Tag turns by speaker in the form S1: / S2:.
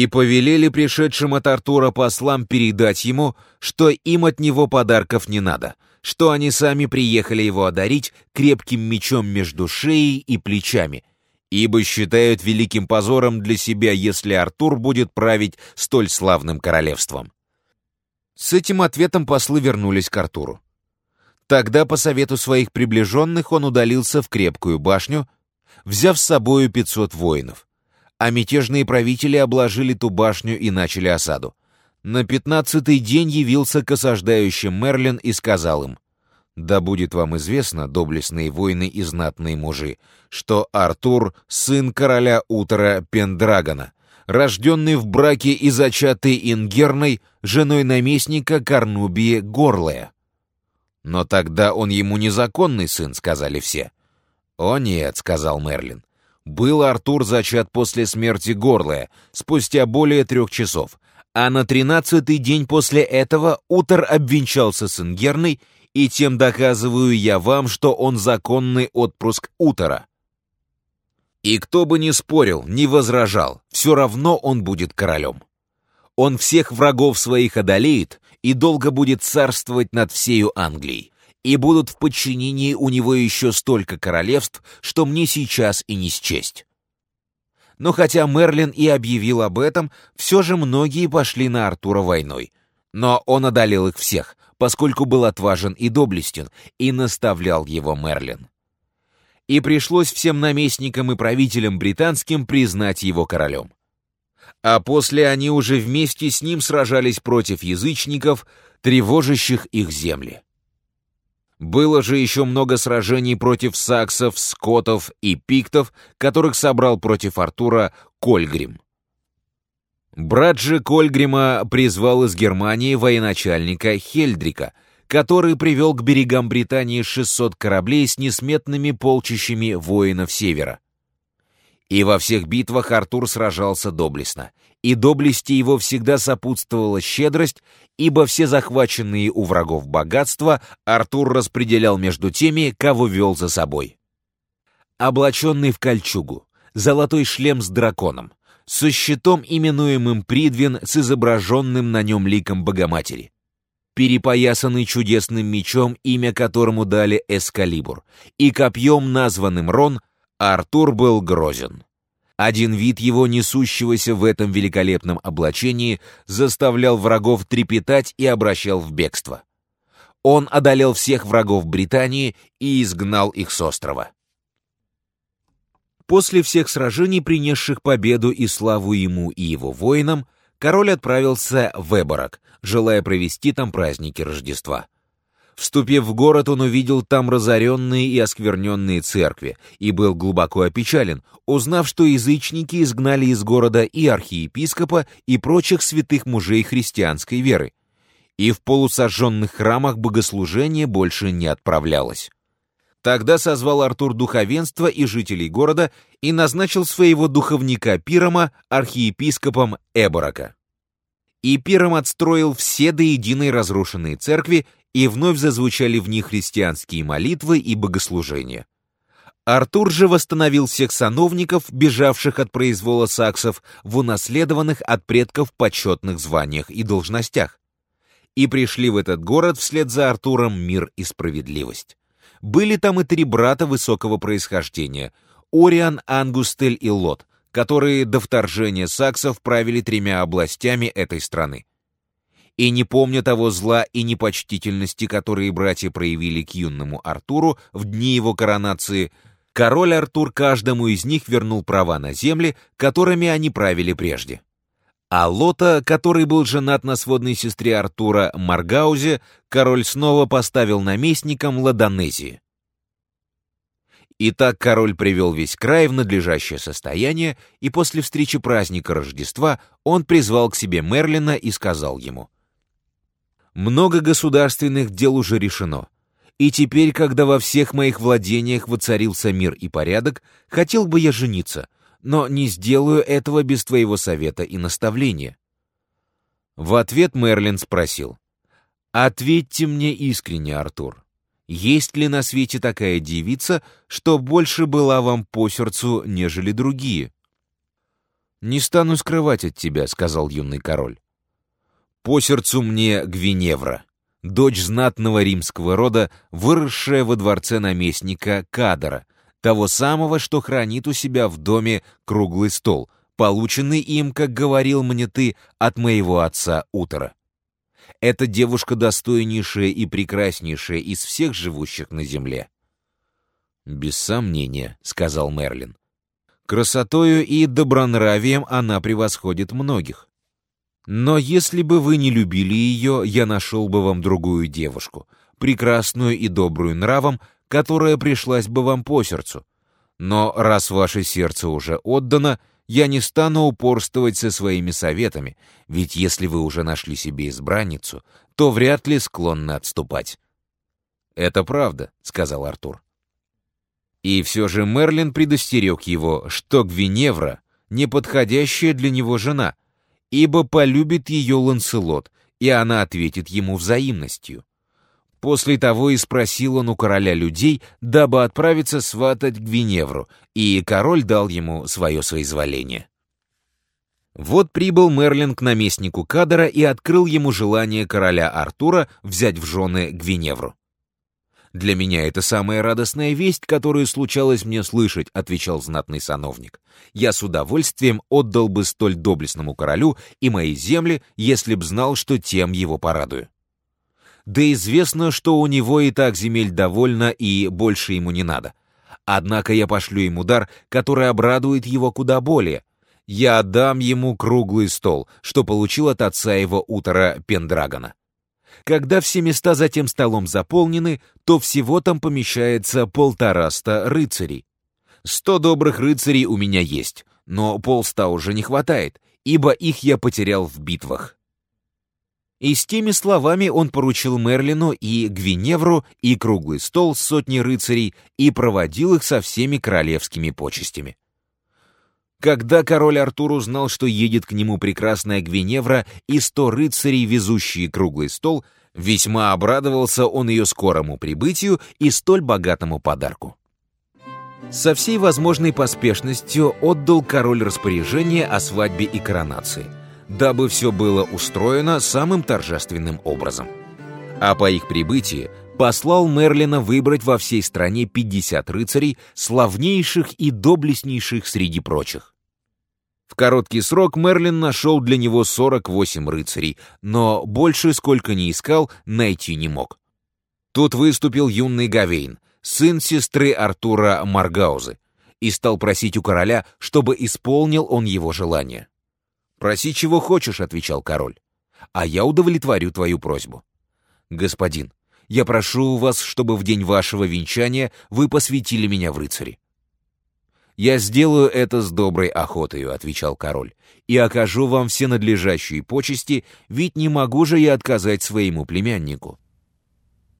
S1: и повелели пришедшим от Артура послам передать ему, что им от него подарков не надо, что они сами приехали его одарить крепким мечом между шеей и плечами, ибо считают великим позором для себя, если Артур будет править столь славным королевством. С этим ответом послы вернулись к Артуру. Тогда, по совету своих приближенных, он удалился в крепкую башню, взяв с собою 500 воинов. А мятежные правители обложили ту башню и начали осаду. На пятнадцатый день явился к осаждающим Мерлин и сказал им, «Да будет вам известно, доблестные воины и знатные мужи, что Артур — сын короля Утора Пендрагона, рожденный в браке и зачатый Ингерной, женой наместника Корнубии Горлая. Но тогда он ему незаконный сын, сказали все. «О нет», — сказал Мерлин, — «был Артур зачат после смерти Горлая, спустя более трех часов, а на тринадцатый день после этого Утор обвенчался с Ингерной, и тем доказываю я вам, что он законный отпрыск Утора. И кто бы ни спорил, ни возражал, все равно он будет королем. Он всех врагов своих одолеет и долго будет царствовать над всею Англией. И будут в подчинении у него еще столько королевств, что мне сейчас и не счесть. Но хотя Мерлин и объявил об этом, все же многие пошли на Артура войной. Но он одолел их всех, поскольку был отважен и доблестен, и наставлял его Мерлин. И пришлось всем наместникам и правителям британским признать его королем. А после они уже вместе с ним сражались против язычников, тревожащих их земли. Было же еще много сражений против саксов, скотов и пиктов, которых собрал против Артура Кольгрим. Брат же Кольгрима призвал из Германии военачальника Хельдрика, который привел к берегам Британии 600 кораблей с несметными полчищами воинов Севера. И во всех битвах Артур сражался доблестно, и доблести его всегда сопутствовала щедрость, ибо все захваченные у врагов богатства Артур распределял между теми, кого вел за собой. Облаченный в кольчугу, золотой шлем с драконом, со щитом, именуемым Придвин, с изображенным на нем ликом Богоматери, перепоясанный чудесным мечом, имя которому дали Эскалибур, и копьем, названным Рон, Артур был грозен. Один вид его несущегося в этом великолепном облачении заставлял врагов трепетать и обращал в бегство. Он одолел всех врагов Британии и изгнал их с острова. После всех сражений, принесших победу и славу ему и его воинам, король отправился в Эборок, желая провести там праздники Рождества. Вступив в город, он увидел там разоренные и оскверненные церкви и был глубоко опечален, узнав, что язычники изгнали из города и архиепископа, и прочих святых мужей христианской веры. И в полусожженных храмах богослужение больше не отправлялось. Тогда созвал Артур духовенство и жителей города и назначил своего духовника Пирома архиепископом Эборака. И Пиром отстроил все до единой разрушенные церкви и вновь зазвучали в них христианские молитвы и богослужения. Артур же восстановил всех сановников, бежавших от произвола саксов, в унаследованных от предков почетных званиях и должностях. И пришли в этот город вслед за Артуром мир и справедливость. Были там и три брата высокого происхождения — Ориан, Ангустель и Лот, которые до вторжения саксов правили тремя областями этой страны и не помня того зла и непочтительности, которые братья проявили к юному Артуру в дни его коронации, король Артур каждому из них вернул права на земли, которыми они правили прежде. А Лота, который был женат на сводной сестре Артура Маргаузе, король снова поставил наместником Ладонезии. Итак, король привел весь край в надлежащее состояние, и после встречи праздника Рождества он призвал к себе Мерлина и сказал ему — много государственных дел уже решено. И теперь, когда во всех моих владениях воцарился мир и порядок, хотел бы я жениться, но не сделаю этого без твоего совета и наставления. В ответ Мерлин спросил, «Ответьте мне искренне, Артур, есть ли на свете такая девица, что больше была вам по сердцу, нежели другие?» «Не стану скрывать от тебя», — сказал юный король. «По сердцу мне Гвиневра, дочь знатного римского рода, выросшая во дворце наместника Кадора, того самого, что хранит у себя в доме круглый стол, полученный им, как говорил мне ты, от моего отца Утора. Эта девушка достойнейшая и прекраснейшая из всех живущих на земле. «Без сомнения», — сказал Мерлин. «Красотою и добронравием она превосходит многих. Но если бы вы не любили ее, я нашел бы вам другую девушку, прекрасную и добрую нравом, которая пришлась бы вам по сердцу. Но раз ваше сердце уже отдано, я не стану упорствовать со своими советами, ведь если вы уже нашли себе избранницу, то вряд ли склонны отступать». «Это правда», — сказал Артур. И все же Мерлин предостерег его, что Гвиневра — неподходящая для него жена, ибо полюбит ее Ланселот, и она ответит ему взаимностью. После того и спросил он у короля людей, дабы отправиться сватать Гвиневру, и король дал ему свое соизволение. Вот прибыл Мерлин к наместнику Кадора и открыл ему желание короля Артура взять в жены Гвиневру. «Для меня это самая радостная весть, которую случалось мне слышать», — отвечал знатный сановник. «Я с удовольствием отдал бы столь доблестному королю и мои земли, если б знал, что тем его порадую». Да известно, что у него и так земель довольно и больше ему не надо. Однако я пошлю ему дар, который обрадует его куда более. Я отдам ему круглый стол, что получил от отца его утора Пендрагона. Когда все места за тем столом заполнены, то всего там помещается полтораста рыцарей. Сто добрых рыцарей у меня есть, но полста уже не хватает, ибо их я потерял в битвах. И с теми словами он поручил Мерлину и Гвиневру и круглый стол с сотней рыцарей и проводил их со всеми королевскими почестями. Когда король Артур узнал, что едет к нему прекрасная Гвиневра и сто рыцарей, везущие круглый стол, весьма обрадовался он ее скорому прибытию и столь богатому подарку. Со всей возможной поспешностью отдал король распоряжение о свадьбе и коронации, дабы все было устроено самым торжественным образом. А по их прибытии послал Мерлина выбрать во всей стране 50 рыцарей, славнейших и доблестнейших среди прочих. В короткий срок Мерлин нашел для него 48 рыцарей, но больше, сколько ни искал, найти не мог. Тут выступил юный Гавейн, сын сестры Артура Маргаузы, и стал просить у короля, чтобы исполнил он его желание. «Проси, чего хочешь», — отвечал король, — «а я удовлетворю твою просьбу». «Господин, я прошу вас, чтобы в день вашего венчания вы посвятили меня в рыцари». «Я сделаю это с доброй охотою», — отвечал король, «и окажу вам все надлежащие почести, ведь не могу же я отказать своему племяннику».